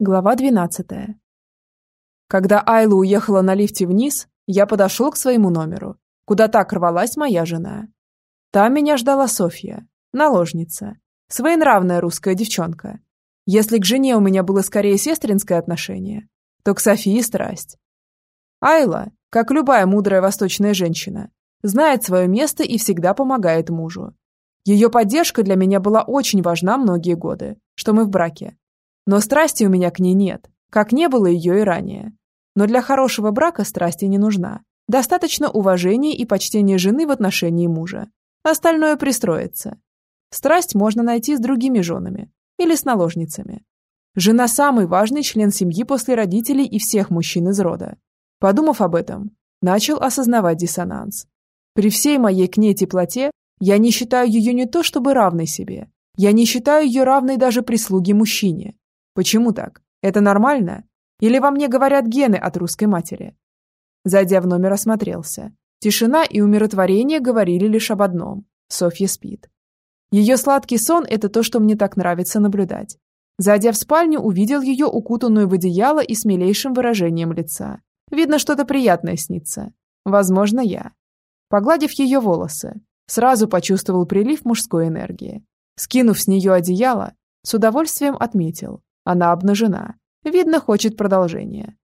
Глава 12. Когда Айла уехала на лифте вниз, я подошел к своему номеру, куда так рвалась моя жена. Там меня ждала Софья, наложница, своенравная русская девчонка. Если к жене у меня было скорее сестринское отношение, то к Софии страсть. Айла, как любая мудрая восточная женщина, знает свое место и всегда помогает мужу. Ее поддержка для меня была очень важна многие годы, что мы в браке, но страсти у меня к ней нет, как не было ее и ранее. Но для хорошего брака страсти не нужна. Достаточно уважения и почтения жены в отношении мужа. Остальное пристроится. Страсть можно найти с другими женами или с наложницами. Жена – самый важный член семьи после родителей и всех мужчин из рода. Подумав об этом, начал осознавать диссонанс. При всей моей к ней теплоте я не считаю ее не то чтобы равной себе. Я не считаю ее равной даже прислуге мужчине. Почему так? Это нормально? Или во мне говорят гены от русской матери? Зайдя в номер, осмотрелся. Тишина и умиротворение говорили лишь об одном. Софья спит. Ее сладкий сон – это то, что мне так нравится наблюдать. Зайдя в спальню, увидел ее укутанную в одеяло и с милейшим выражением лица. Видно, что-то приятное снится. Возможно, я. Погладив ее волосы, сразу почувствовал прилив мужской энергии. Скинув с нее одеяло, с удовольствием отметил, она обнажена. Видно, хочет продолжения.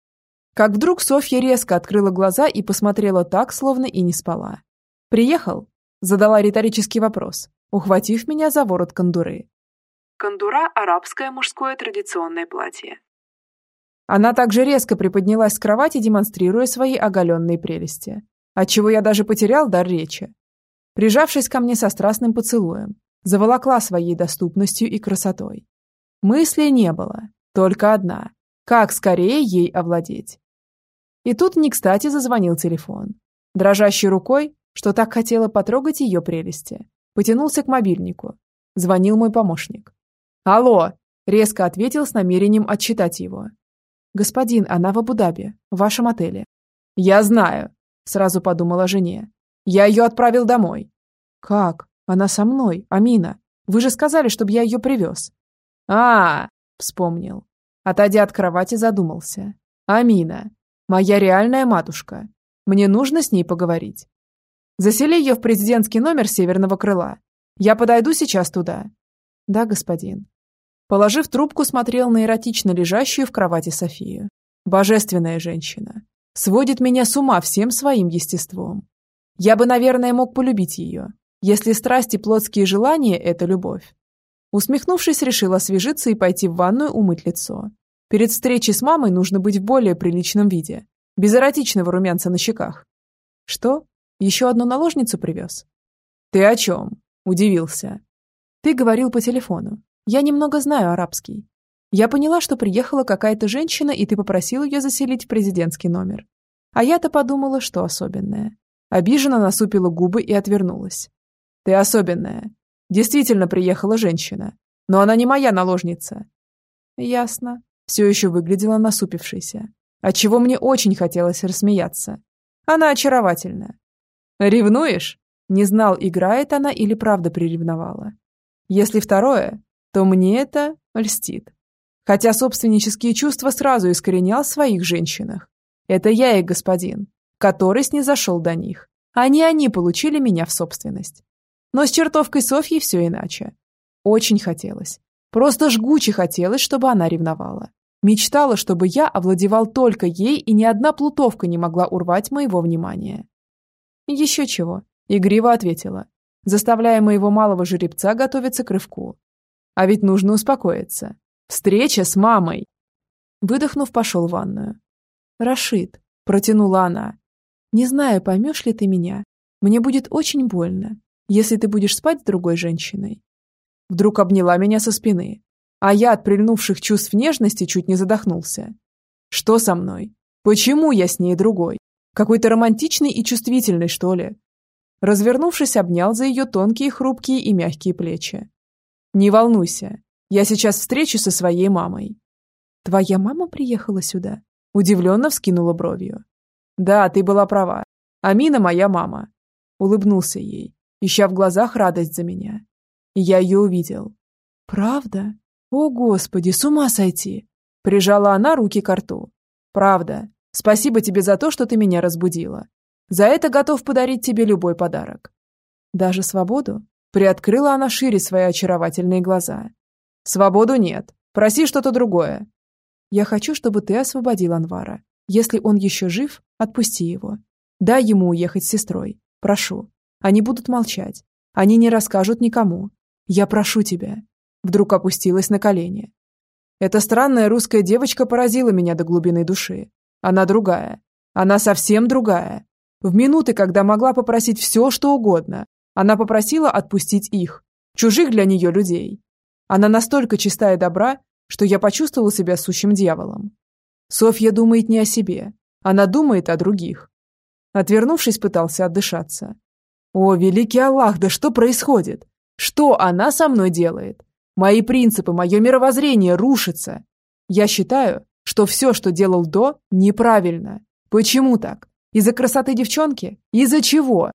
Как вдруг Софья резко открыла глаза и посмотрела так, словно и не спала. «Приехал?» – задала риторический вопрос, ухватив меня за ворот кондуры. Кондура – арабское мужское традиционное платье. Она также резко приподнялась с кровати, демонстрируя свои оголенные прелести, отчего я даже потерял дар речи. Прижавшись ко мне со страстным поцелуем, заволокла своей доступностью и красотой. Мысли не было, только одна. Как скорее ей овладеть? И тут не кстати зазвонил телефон. Дрожащей рукой, что так хотела потрогать ее прелести, потянулся к мобильнику. Звонил мой помощник. «Алло!» – резко ответил с намерением отчитать его. «Господин, она в Абу-Даби, в вашем отеле». «Я знаю», – сразу подумала жене. «Я ее отправил домой». «Как? Она со мной, Амина. Вы же сказали, чтобы я ее привез». А, вспомнил. Отойдя от кровати, задумался. Амина, моя реальная матушка. Мне нужно с ней поговорить. Засели ее в президентский номер северного крыла. Я подойду сейчас туда. Да, господин. Положив трубку, смотрел на эротично лежащую в кровати Софию. Божественная женщина. Сводит меня с ума всем своим естеством. Я бы, наверное, мог полюбить ее, если страсти плотские желания – это любовь. Усмехнувшись, решил освежиться и пойти в ванную умыть лицо. Перед встречей с мамой нужно быть в более приличном виде, без эротичного румянца на щеках. Что? Еще одну наложницу привез? Ты о чем? Удивился. Ты говорил по телефону. Я немного знаю арабский. Я поняла, что приехала какая-то женщина, и ты попросил ее заселить в президентский номер. А я-то подумала, что особенное. Обиженно насупила губы и отвернулась. Ты особенная. Действительно приехала женщина. Но она не моя наложница. Ясно. Все еще выглядела насупившейся. Отчего мне очень хотелось рассмеяться. Она очаровательна. Ревнуешь? Не знал, играет она или правда приревновала. Если второе, то мне это льстит. Хотя собственнические чувства сразу искоренял в своих женщинах. Это я их господин, который снизошел до них, а не они получили меня в собственность. Но с чертовкой Софьей все иначе. Очень хотелось. Просто жгуче хотелось, чтобы она ревновала. Мечтала, чтобы я овладевал только ей, и ни одна плутовка не могла урвать моего внимания. Еще чего, игриво ответила, заставляя моего малого жеребца готовиться к рывку. А ведь нужно успокоиться. Встреча с мамой. Выдохнув, пошел в ванную. «Рашид», — протянула она, — «не знаю, поймешь ли ты меня. Мне будет очень больно, если ты будешь спать с другой женщиной. Вдруг обняла меня со спины, а я от прильнувших чувств нежности чуть не задохнулся. Что со мной? Почему я с ней другой? Какой-то романтичный и чувствительный, что ли? Развернувшись, обнял за ее тонкие, хрупкие и мягкие плечи. «Не волнуйся, я сейчас встречу со своей мамой». «Твоя мама приехала сюда?» Удивленно вскинула бровью. «Да, ты была права. Амина моя мама». Улыбнулся ей, ища в глазах радость за меня. Я ее увидел. «Правда? О, Господи, с ума сойти!» Прижала она руки к рту. Правда. Спасибо тебе за то, что ты меня разбудила. За это готов подарить тебе любой подарок. Даже свободу? Приоткрыла она шире свои очаровательные глаза. Свободу нет. Проси что-то другое. Я хочу, чтобы ты освободил Анвара. Если он еще жив, отпусти его. Дай ему уехать с сестрой. Прошу. Они будут молчать. Они не расскажут никому. Я прошу тебя. Вдруг опустилась на колени. Эта странная русская девочка поразила меня до глубины души. Она другая. Она совсем другая. В минуты, когда могла попросить все, что угодно, она попросила отпустить их, чужих для нее людей. Она настолько чистая добра, что я почувствовал себя сущим дьяволом. Софья думает не о себе, она думает о других. Отвернувшись, пытался отдышаться. О, великий Аллах, да что происходит? Что она со мной делает? Мои принципы, мое мировоззрение рушится. Я считаю, что все, что делал до, неправильно. Почему так? Из-за красоты девчонки? Из-за чего?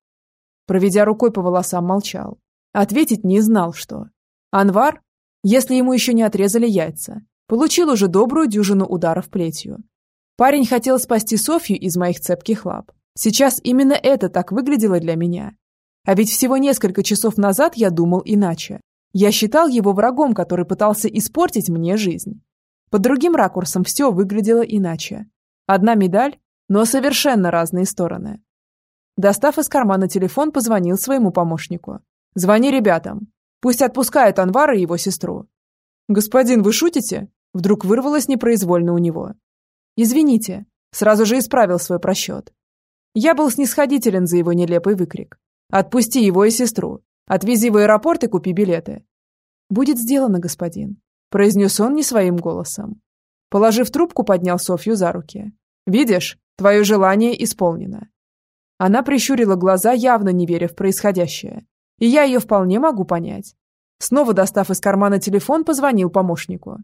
Проведя рукой по волосам, молчал. Ответить не знал, что. Анвар, если ему еще не отрезали яйца, получил уже добрую дюжину ударов плетью. Парень хотел спасти Софью из моих цепких лап. Сейчас именно это так выглядело для меня. А ведь всего несколько часов назад я думал иначе. Я считал его врагом, который пытался испортить мне жизнь. Под другим ракурсом все выглядело иначе. Одна медаль, но совершенно разные стороны. Достав из кармана телефон, позвонил своему помощнику. «Звони ребятам. Пусть отпускают Анвара и его сестру». «Господин, вы шутите?» Вдруг вырвалось непроизвольно у него. «Извините». Сразу же исправил свой просчет. Я был снисходителен за его нелепый выкрик. «Отпусти его и сестру. Отвези в аэропорт и купи билеты». «Будет сделано, господин», – произнес он не своим голосом. Положив трубку, поднял Софью за руки. «Видишь, твое желание исполнено. Она прищурила глаза, явно не веря в происходящее. И я ее вполне могу понять. Снова достав из кармана телефон, позвонил помощнику.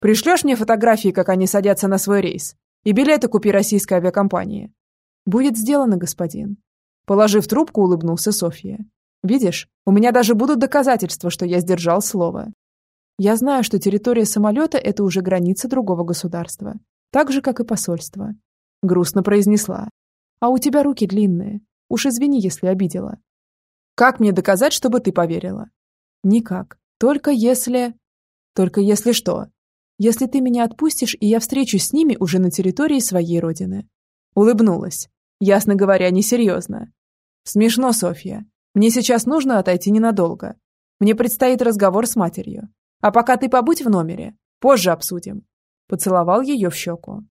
«Пришлешь мне фотографии, как они садятся на свой рейс? И билеты купи российской авиакомпании». «Будет сделано, господин». Положив трубку, улыбнулся Софья. «Видишь, у меня даже будут доказательства, что я сдержал слово. Я знаю, что территория самолета – это уже граница другого государства, так же, как и посольство». Грустно произнесла. А у тебя руки длинные. Уж извини, если обидела. Как мне доказать, чтобы ты поверила? Никак. Только если... Только если что? Если ты меня отпустишь, и я встречусь с ними уже на территории своей родины. Улыбнулась. Ясно говоря, несерьезно. Смешно, Софья. Мне сейчас нужно отойти ненадолго. Мне предстоит разговор с матерью. А пока ты побудь в номере. Позже обсудим. Поцеловал ее в щеку.